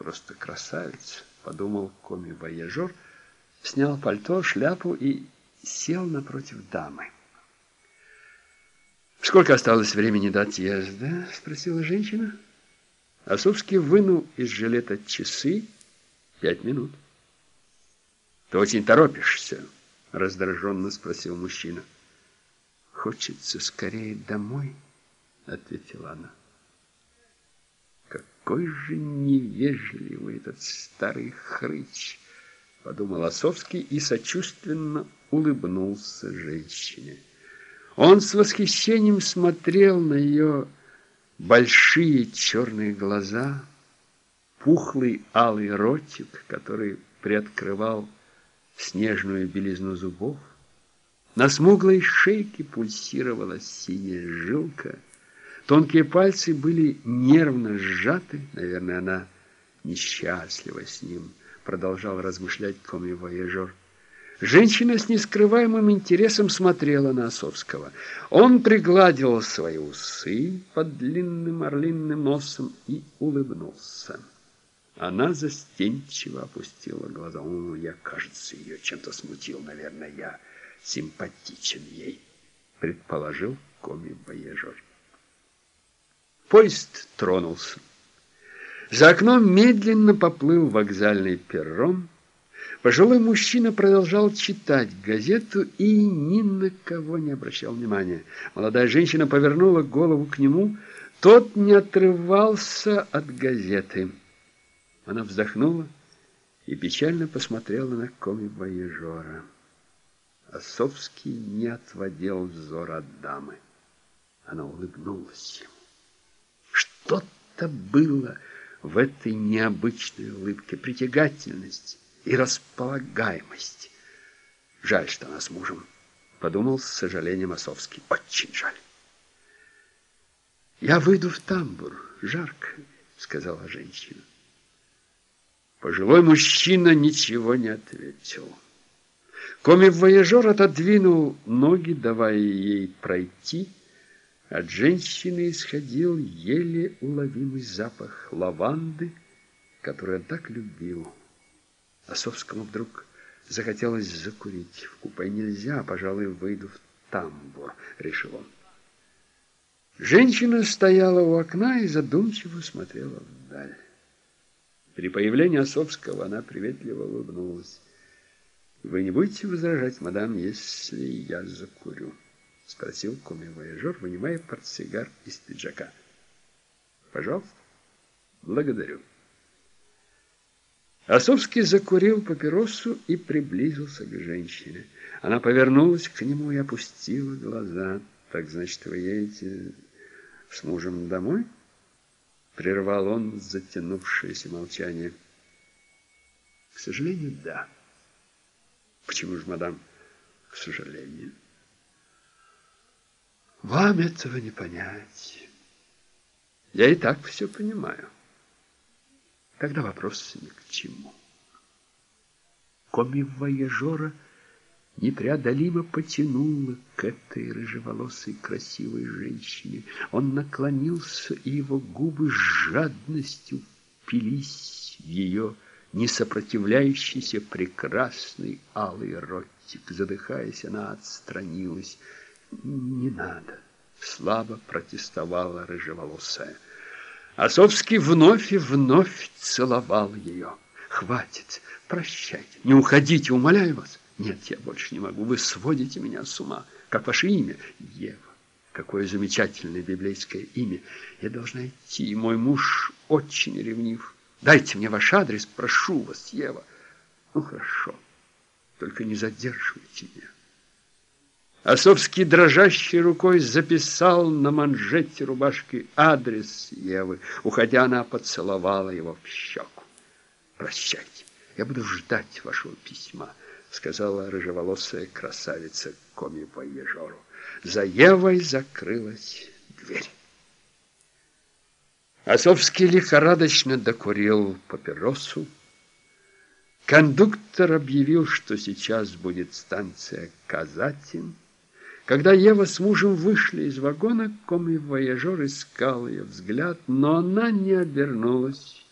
просто красавица, подумал коми-вояжер, снял пальто, шляпу и сел напротив дамы. «Сколько осталось времени до отъезда?» — спросила женщина. Осовский вынул из жилета часы пять минут. «Ты очень торопишься?» — раздраженно спросил мужчина. «Хочется скорее домой», — ответила она. «Какой же невежливый этот старый хрыч!» — подумал Осовский и сочувственно улыбнулся женщине. Он с восхищением смотрел на ее большие черные глаза, пухлый алый ротик, который приоткрывал снежную белизну зубов. На смуглой шейке пульсировала синяя жилка. Тонкие пальцы были нервно сжаты. Наверное, она несчастлива с ним, продолжал размышлять коми-вояжер. Женщина с нескрываемым интересом смотрела на Осовского. Он пригладил свои усы под длинным орлиным носом и улыбнулся. Она застенчиво опустила глаза. «О, я, кажется, ее чем-то смутил. Наверное, я симпатичен ей», — предположил коми-вояжер. Поезд тронулся. За окном медленно поплыл вокзальный перрон, Пожилой мужчина продолжал читать газету и ни на кого не обращал внимания. Молодая женщина повернула голову к нему. Тот не отрывался от газеты. Она вздохнула и печально посмотрела на коми-вояжера. Осовский не отводил взор от дамы. Она улыбнулась ему. Что-то было в этой необычной улыбке, притягательность и располагаемость. Жаль, что она с мужем, подумал с сожалением Осовский. Очень жаль. Я выйду в тамбур, жарко, сказала женщина. Пожилой мужчина ничего не ответил. Коми-вояжер отодвинул ноги, давая ей пройти. От женщины исходил еле уловимый запах лаванды, который он так любил. Осовскому вдруг захотелось закурить. В купе нельзя, пожалуй, выйду в тамбур, решил он. Женщина стояла у окна и задумчиво смотрела вдаль. При появлении Осовского она приветливо улыбнулась. «Вы не будете возражать, мадам, если я закурю?» — спросил коми-вояжер, вынимая портсигар из пиджака. «Пожалуйста. Благодарю». Осовский закурил папиросу и приблизился к женщине. Она повернулась к нему и опустила глаза. «Так, значит, вы едете с мужем домой?» Прервал он затянувшееся молчание. «К сожалению, да». «Почему же, мадам, к сожалению?» «Вам этого не понять. Я и так все понимаю». Тогда вопрос ни к чему. Коми-вояжера непреодолимо потянуло к этой рыжеволосой красивой женщине. Он наклонился, и его губы с жадностью впились в ее несопротивляющийся прекрасный алый ротик. Задыхаясь, она отстранилась. «Не надо!» — слабо протестовала рыжеволосая. Осовский вновь и вновь целовал ее. «Хватит, прощайте, не уходите, умоляю вас». «Нет, я больше не могу, вы сводите меня с ума. Как ваше имя?» «Ева». Какое замечательное библейское имя. Я должна идти, мой муж очень ревнив. Дайте мне ваш адрес, прошу вас, Ева. Ну, хорошо, только не задерживайте меня. Осовский дрожащей рукой записал на манжете рубашки адрес Евы. Уходя, она поцеловала его в щеку. «Прощайте, я буду ждать вашего письма», — сказала рыжеволосая красавица коми-воежору. За Евой закрылась дверь. Осовский лихорадочно докурил папиросу. Кондуктор объявил, что сейчас будет станция Казатин. Когда Ева с мужем вышли из вагона, коми-вояжер искал ее взгляд, но она не обернулась.